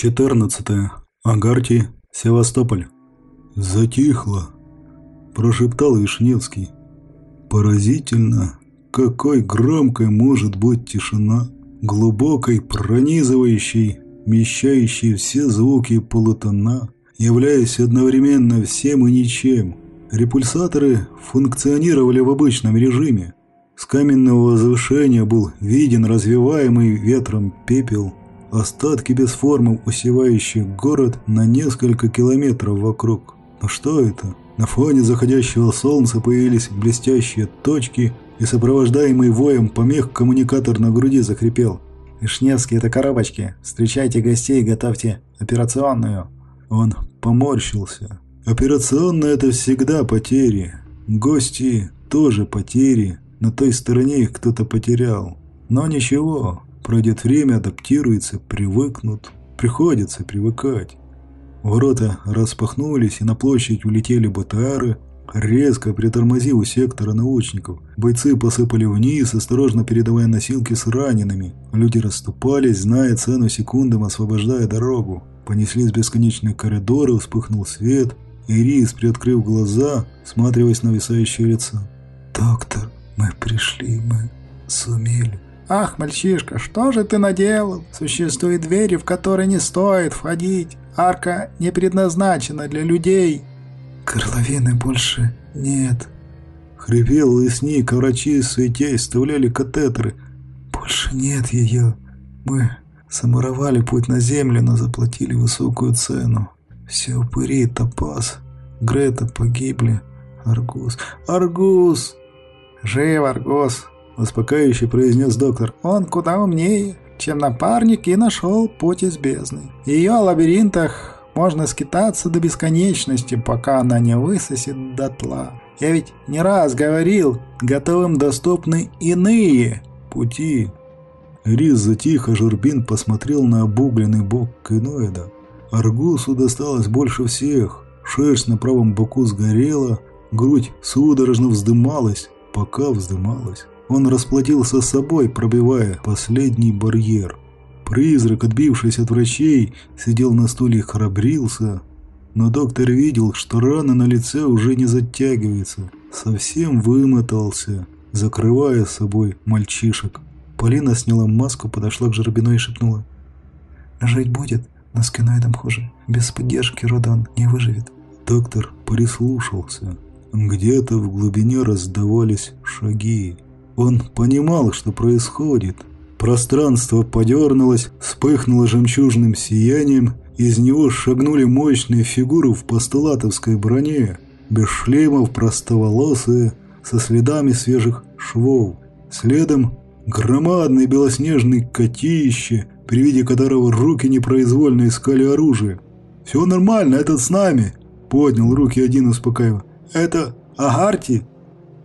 14. Агарти, Севастополь. Затихло, прошептал Вишневский. Поразительно, какой громкой может быть тишина, глубокой, пронизывающей, вмещающей все звуки полутона, являясь одновременно всем и ничем. Репульсаторы функционировали в обычном режиме. С каменного возвышения был виден развиваемый ветром пепел, остатки бесформы, усевающие город на несколько километров вокруг. Но что это? На фоне заходящего солнца появились блестящие точки, и сопровождаемый воем помех коммуникатор на груди закрепел. «Вишневский, это коробочки. Встречайте гостей, готовьте операционную». Он поморщился. «Операционная – это всегда потери. Гости – тоже потери. На той стороне их кто-то потерял. Но ничего, Пройдет время, адаптируются, привыкнут. Приходится привыкать. Ворота распахнулись, и на площадь улетели БТРы, резко притормозив у сектора научников. Бойцы посыпали вниз, осторожно передавая носилки с ранеными. Люди расступались, зная цену секундам, освобождая дорогу. Понеслись бесконечные коридоры, вспыхнул свет. Ирис, приоткрыв глаза, всматриваясь на висающее лицо. «Доктор, мы пришли, мы сумели». «Ах, мальчишка, что же ты наделал? Существуют двери, в которые не стоит входить. Арка не предназначена для людей». «Горловины больше нет». Хрипел лесник, а врачи, суетясь, вставляли катетеры. «Больше нет ее. Мы замуровали путь на землю, но заплатили высокую цену. Все упыри, топаз, Грета погибли. Аргус. Аргус!» «Жив, Аргус!» Успокаивающе произнес доктор. «Он куда умнее, чем напарник и нашел путь из бездны. Ее лабиринтах можно скитаться до бесконечности, пока она не высосет дотла. Я ведь не раз говорил, готовым доступны иные пути». Рис затих, а Журбин посмотрел на обугленный бок киноида. Аргусу досталось больше всех. Шерсть на правом боку сгорела, грудь судорожно вздымалась, пока вздымалась. Он расплатился с собой, пробивая последний барьер. Призрак, отбившись от врачей, сидел на стуле и храбрился. Но доктор видел, что рана на лице уже не затягивается. Совсем вымотался, закрывая собой мальчишек. Полина сняла маску, подошла к Жербино и шепнула. «Жить будет, но с киноидом хуже. Без поддержки рода он не выживет». Доктор прислушался. Где-то в глубине раздавались шаги. Он понимал, что происходит. Пространство подернулось, вспыхнуло жемчужным сиянием, из него шагнули мощные фигуры в постулатовской броне, без шлемов, простоволосые, со следами свежих швов. Следом громадный белоснежный котище, при виде которого руки непроизвольно искали оружие. «Все нормально, этот с нами!» – поднял руки один успокаивая. «Это Агарти?»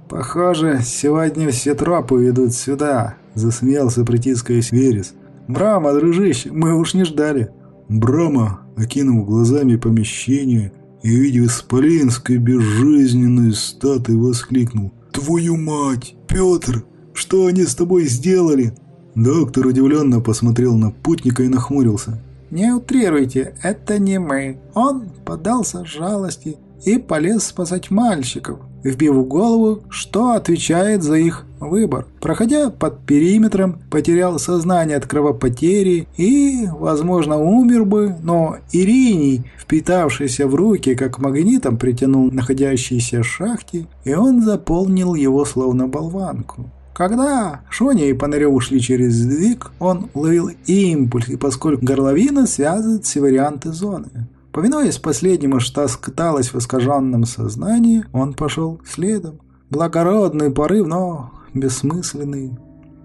«Похоже, сегодня все тропы ведут сюда», – засмеялся, притискаясь Верес. «Брама, дружище, мы уж не ждали». Брама, окинув глазами помещение и, увидев исполинской безжизненную статую, воскликнул. «Твою мать! Петр! Что они с тобой сделали?» Доктор удивленно посмотрел на путника и нахмурился. «Не утрируйте, это не мы. Он поддался жалости и полез спасать мальчиков вбив в голову, что отвечает за их выбор. Проходя под периметром, потерял сознание от кровопотери и, возможно, умер бы, но Ириний, впитавшийся в руки, как магнитом, притянул находящийся шахте, и он заполнил его словно болванку. Когда Шоня и Панарев ушли через сдвиг, он ловил импульс, и поскольку горловина связывает все варианты зоны. Повинуясь последнему, что скаталось в искаженном сознании, он пошел следом. Благородный порыв, но бессмысленный.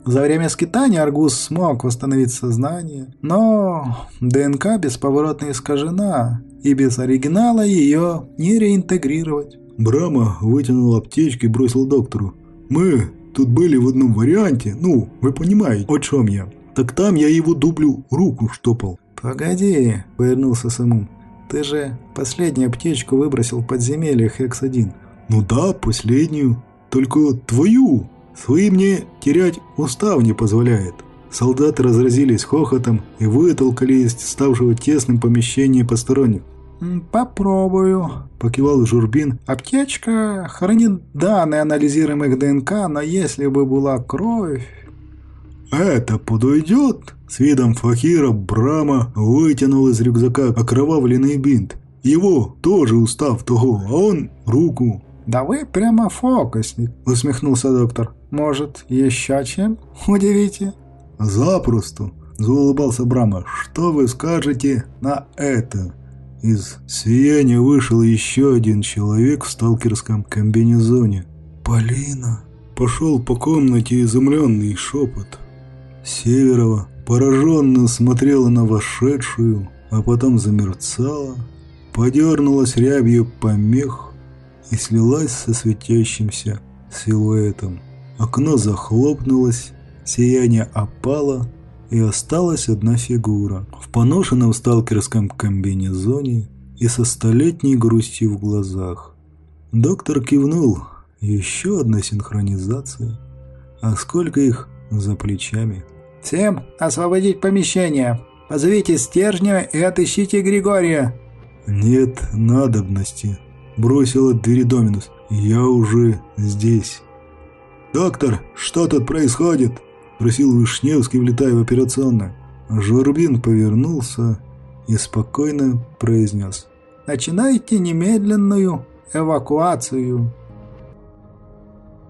За время скитания Аргус смог восстановить сознание, но ДНК бесповоротно искажена, и без оригинала ее не реинтегрировать. Брама вытянул аптечку и бросил доктору. «Мы тут были в одном варианте, ну, вы понимаете, о чем я. Так там я его дуплю руку штопал». «Погоди», — повернулся Самум. Ты же последнюю аптечку выбросил в подземелье Хекс-1. Ну да, последнюю. Только твою. Свои мне терять устав не позволяет. Солдаты разразились хохотом и вытолкали из ставшего тесным помещения посторонних. «Попробую», – покивал Журбин. «Аптечка хранит данные анализируемых ДНК, но если бы была кровь...» «Это подойдет?» С видом факира Брама вытянул из рюкзака окровавленный бинт. Его тоже устав того, а он руку. «Да вы прямо фокусник», — усмехнулся доктор. «Может, еще чем? Удивите?» «Запросто», — заулыбался Брама. «Что вы скажете на это?» Из сияния вышел еще один человек в сталкерском комбинезоне. «Полина!» Пошел по комнате изумленный шепот. Северова пораженно смотрела на вошедшую, а потом замерцала, подернулась рябью помех и слилась со светящимся силуэтом. Окно захлопнулось, сияние опало, и осталась одна фигура в поношенном сталкерском комбинезоне и со столетней грустью в глазах. Доктор кивнул. Еще одна синхронизация. А сколько их за плечами? «Всем освободить помещение! Позовите стержня и отыщите Григория!» «Нет надобности», – бросил от двери Доминус. «Я уже здесь». «Доктор, что тут происходит?» – просил Вишневский, влетая в операционную. Журбин повернулся и спокойно произнес. «Начинайте немедленную эвакуацию».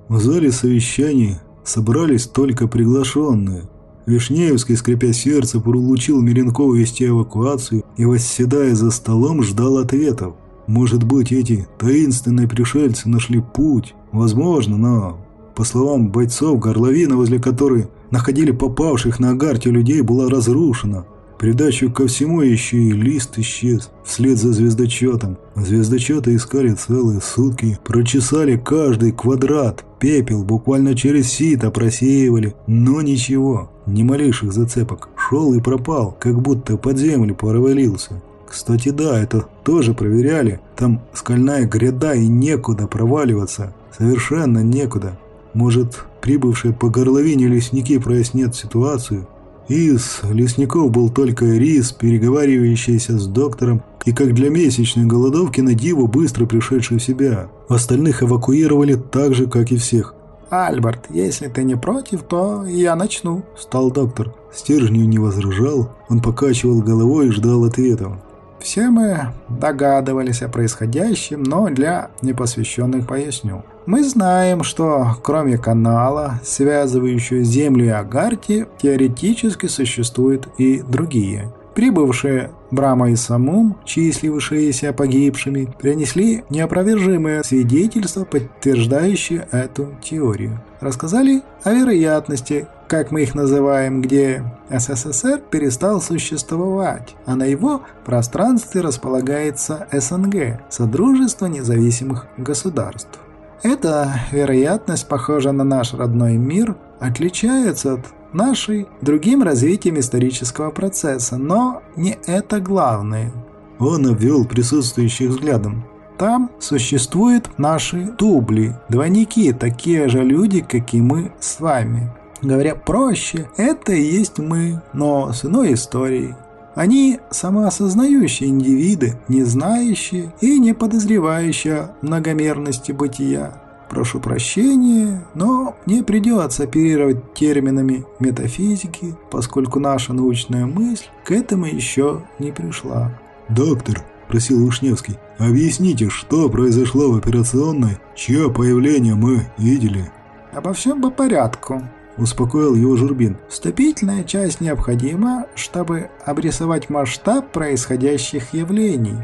В зале совещаний собрались только приглашенные. Вишневский, скрипя сердце, поручил Меренкову вести эвакуацию и, восседая за столом, ждал ответов. Может быть, эти таинственные пришельцы нашли путь? Возможно, но по словам бойцов, горловина, возле которой находили попавших на Агарте людей, была разрушена. Придачу ко всему еще и лист исчез вслед за звездочетом. Звездочеты искали целые сутки, прочесали каждый квадрат, пепел буквально через сито просеивали, но ничего, ни малейших зацепок. Шел и пропал, как будто под землю провалился. Кстати, да, это тоже проверяли. Там скальная гряда и некуда проваливаться. Совершенно некуда. Может, прибывшие по горловине лесники прояснят ситуацию? Из лесников был только Рис, переговаривающийся с доктором, и как для месячной голодовки на диву быстро пришедший в себя. Остальных эвакуировали так же, как и всех. «Альберт, если ты не против, то я начну», – стал доктор. Стержню не возражал, он покачивал головой и ждал ответов. Все мы догадывались о происходящем, но для непосвященных поясню. Мы знаем, что кроме канала, связывающего Землю и Агарти, теоретически существуют и другие. Прибывшие Брама и Самум, числившиеся погибшими, принесли неопровержимые свидетельства, подтверждающие эту теорию. Рассказали о вероятности, как мы их называем, где СССР перестал существовать, а на его пространстве располагается СНГ – Содружество независимых государств. Эта вероятность похожа на наш родной мир, отличается от нашей другим развитием исторического процесса, но не это главное. Он обвел присутствующих взглядом. Там существуют наши дубли, двойники, такие же люди, как и мы с вами. Говоря проще, это и есть мы, но с иной историей. Они самоосознающие индивиды, не знающие и не подозревающие многомерности бытия. Прошу прощения, но мне придется оперировать терминами метафизики, поскольку наша научная мысль к этому еще не пришла. «Доктор», – просил Ушневский, – «объясните, что произошло в операционной, чье появление мы видели?» «Обо всем по порядку», – успокоил его Журбин. «Вступительная часть необходима, чтобы обрисовать масштаб происходящих явлений»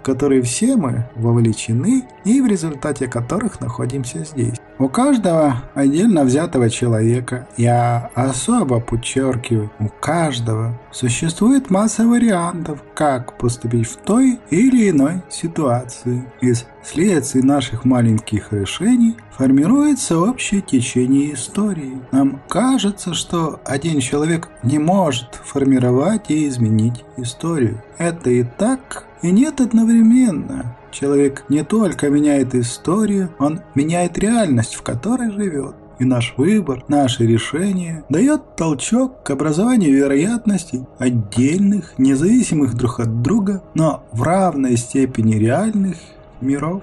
которые все мы вовлечены и в результате которых находимся здесь. У каждого отдельно взятого человека, я особо подчеркиваю, у каждого существует масса вариантов, как поступить в той или иной ситуации. Из следствий наших маленьких решений формируется общее течение истории. Нам кажется, что один человек не может формировать и изменить историю. Это и так и нет одновременно. Человек не только меняет историю, он меняет реальность, в которой живет. и наш выбор, наше решение дает толчок к образованию вероятностей отдельных, независимых друг от друга, но в равной степени реальных миров.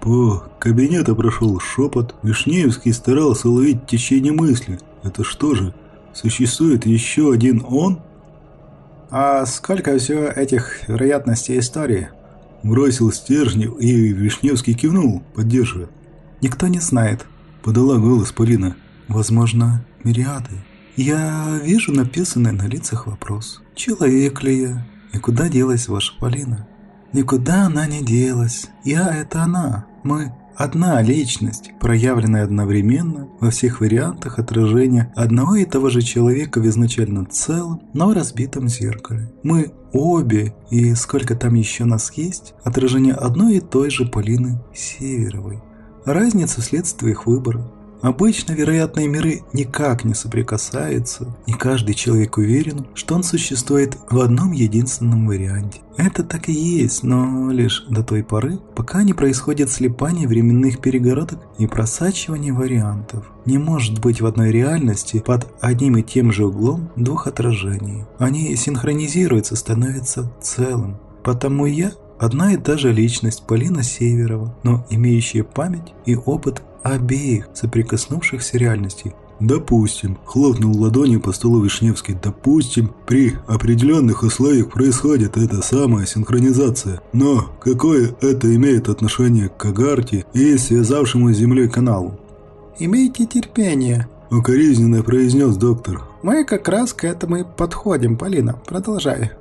По кабинету прошел шепот. Вишнеевский старался уловить течение мысли. Это что же, существует еще один он? А сколько всего этих вероятностей истории? Бросил Стержнев, и Вишневский кивнул, поддерживая. Никто не знает, подала голос Полина. Возможно, мириады. Я вижу написанный на лицах вопрос. Человек ли я? И куда делась ваша Полина? Никуда она не делась. Я – это она. Мы Одна личность, проявленная одновременно во всех вариантах отражения одного и того же человека в изначально целом, но разбитом зеркале. Мы обе, и сколько там еще нас есть, отражение одной и той же Полины Северовой. Разница вследствие их выбора. Обычно вероятные миры никак не соприкасаются, и каждый человек уверен, что он существует в одном единственном варианте. Это так и есть, но лишь до той поры, пока не происходит слипание временных перегородок и просачивание вариантов. Не может быть в одной реальности под одним и тем же углом двух отражений. Они синхронизируются, становятся целым. Потому я одна и та же личность Полина Северова, но имеющая память и опыт обеих соприкоснувшихся реальностей. Допустим, хлопнул ладонью по столу Вишневский, допустим, при определенных условиях происходит эта самая синхронизация. Но какое это имеет отношение к Кагарте и связавшему с Землей каналу? «Имейте терпение», – укоризненно произнес доктор. «Мы как раз к этому и подходим, Полина. Продолжай».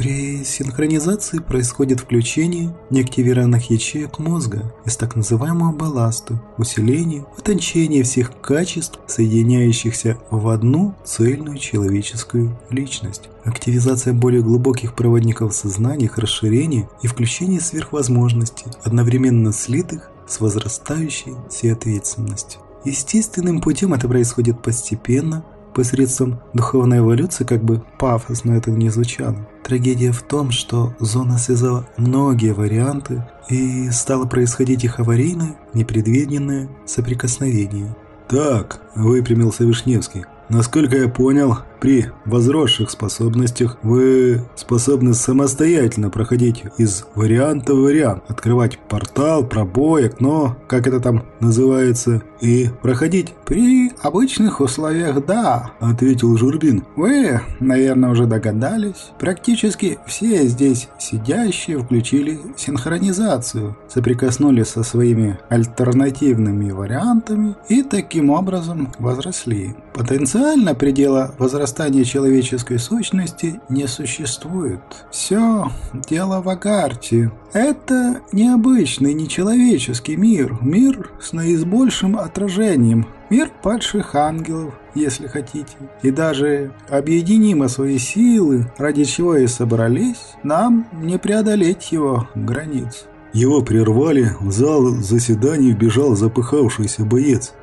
При синхронизации происходит включение неактивированных ячеек мозга из так называемого балласта, усиление, утончение всех качеств, соединяющихся в одну цельную человеческую личность. Активизация более глубоких проводников сознания, расширение и включение сверхвозможностей, одновременно слитых с возрастающей всеответственностью. Естественным путем это происходит постепенно, посредством духовной эволюции, как бы пафосно это не звучало. Трагедия в том, что зона связала многие варианты и стало происходить их аварийное, непредвиденное соприкосновение. «Так», – выпрямился Вишневский, – «насколько я понял, при возросших способностях вы способны самостоятельно проходить из варианта в вариант, открывать портал, пробой, окно, как это там называется, и проходить. «При обычных условиях, да», – ответил Журбин. «Вы, наверное, уже догадались. Практически все здесь сидящие включили синхронизацию, соприкоснулись со своими альтернативными вариантами и таким образом возросли. Потенциально предела возрастания возрастания человеческой сущности не существует. Все дело в Агарте. Это необычный нечеловеческий мир, мир с наибольшим отражением, мир падших ангелов, если хотите. И даже объединимо свои силы, ради чего и собрались, нам не преодолеть его границ. Его прервали, в зал заседаний вбежал запыхавшийся боец.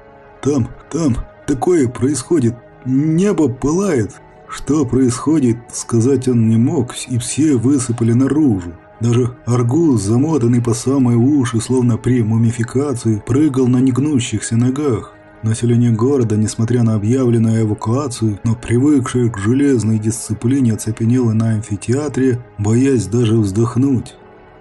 «Там, там, такое происходит, Небо пылает. Что происходит, сказать он не мог, и все высыпали наружу. Даже аргуз, замотанный по самые уши, словно при мумификации, прыгал на негнущихся ногах. Население города, несмотря на объявленную эвакуацию, но привыкшее к железной дисциплине, оцепенело на амфитеатре, боясь даже вздохнуть.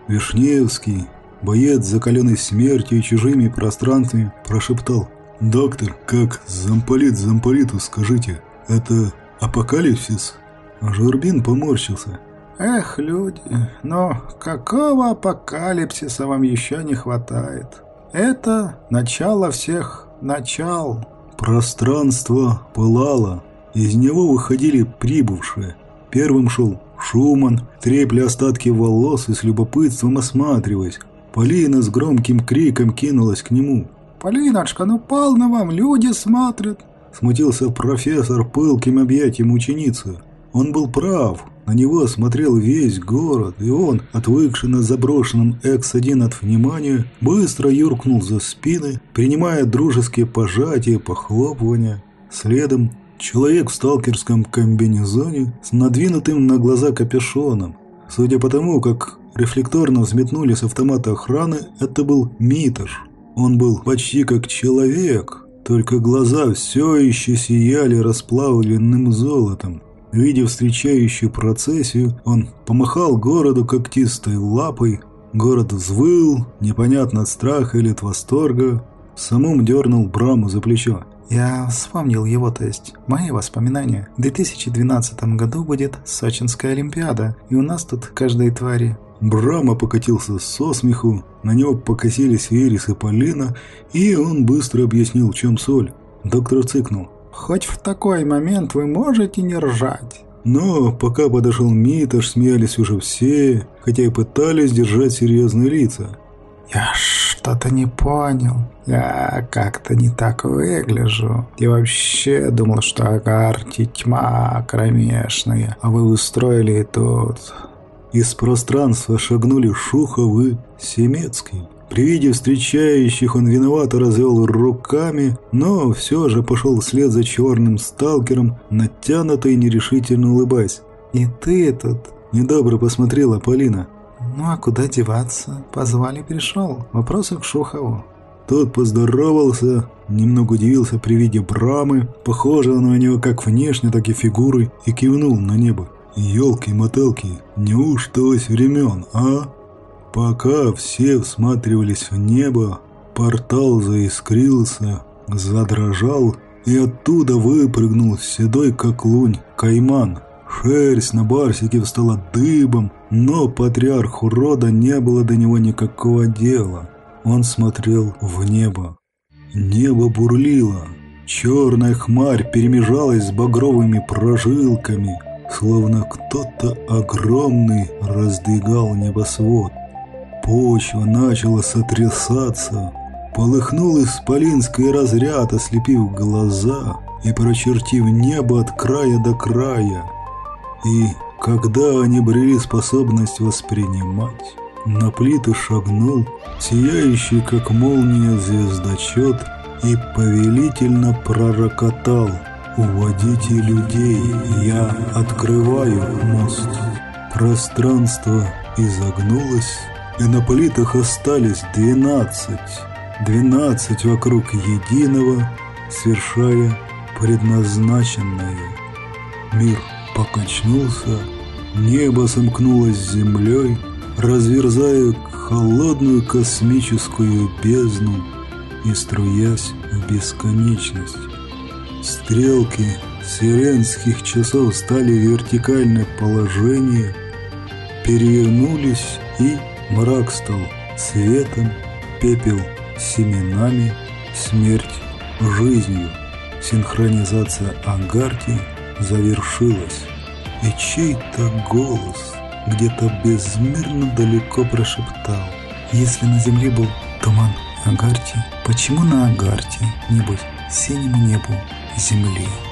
Вишневский, боец, закаленный смертью и чужими пространствами, прошептал «Доктор, как замполит замполиту, скажите, это апокалипсис?» Журбин поморщился. «Эх, люди, но какого апокалипсиса вам еще не хватает? Это начало всех начал». Пространство пылало, из него выходили прибывшие. Первым шел Шуман, трепля остатки волос и с любопытством осматриваясь. Полина с громким криком кинулась к нему. «Полиночка, ну полно вам, люди смотрят!» Смутился профессор пылким объятием ученицы. Он был прав. На него смотрел весь город, и он, отвыкший на заброшенном X1 от внимания, быстро юркнул за спины, принимая дружеские пожатия, похлопывания. Следом человек в сталкерском комбинезоне с надвинутым на глаза капюшоном. Судя по тому, как рефлекторно взметнули с автомата охраны, это был Митош. Он был почти как человек, только глаза все еще сияли расплавленным золотом. Видя встречающую процессию, он помахал городу когтистой лапой. Город взвыл, непонятно от страха или от восторга. Самум дернул Браму за плечо. Я вспомнил его, то есть мои воспоминания. В 2012 году будет Сочинская Олимпиада, и у нас тут каждой твари. Брама покатился со смеху, на него покосились Верес и Полина, и он быстро объяснил, в чем соль. Доктор цыкнул. Хоть в такой момент вы можете не ржать. Но пока подошел Миташ, смеялись уже все, хотя и пытались держать серьезные лица. «Я что-то не понял. Я как-то не так выгляжу. Я вообще думал, что Агарти тьма кромешная, а вы устроили тут...» Из пространства шагнули Шухов и Семецкий. При виде встречающих он виновато развел руками, но все же пошел вслед за черным сталкером, натянуто и нерешительно улыбаясь. «И ты тут?» – недобро посмотрела Полина. «Ну а куда деваться? Позвали, пришел. Вопросы к Шухову». Тот поздоровался, немного удивился при виде Брамы, похожего на него как внешне, так и фигурой, и кивнул на небо. «Елки-мотелки, неужто ось времен, а?» Пока все всматривались в небо, портал заискрился, задрожал, и оттуда выпрыгнул седой как лунь кайман. Шерсть на барсике встала дыбом, но патриарху рода не было до него никакого дела. Он смотрел в небо. Небо бурлило. Черная хмарь перемежалась с багровыми прожилками, словно кто-то огромный раздвигал небосвод. Почва начала сотрясаться. Полыхнул исполинский разряд, ослепив глаза и прочертив небо от края до края. И когда они брели способность воспринимать, на плиты шагнул сияющий, как молния, звездочет и повелительно пророкотал «Уводите людей, я открываю мост». Пространство изогнулось, и на плитах остались двенадцать. Двенадцать вокруг единого, свершая предназначенное. Мир покачнулся, небо сомкнулось с землей, разверзая холодную космическую бездну и струясь в бесконечность. Стрелки сиренских часов стали в вертикальное положение, перевернулись и Мрак стал светом, пепел семенами, смерть жизнью. Синхронизация Ангарти завершилась, и чей-то голос где-то безмерно далеко прошептал. Если на земле был туман Агарти, почему на Агарти не быть синему небу Simply.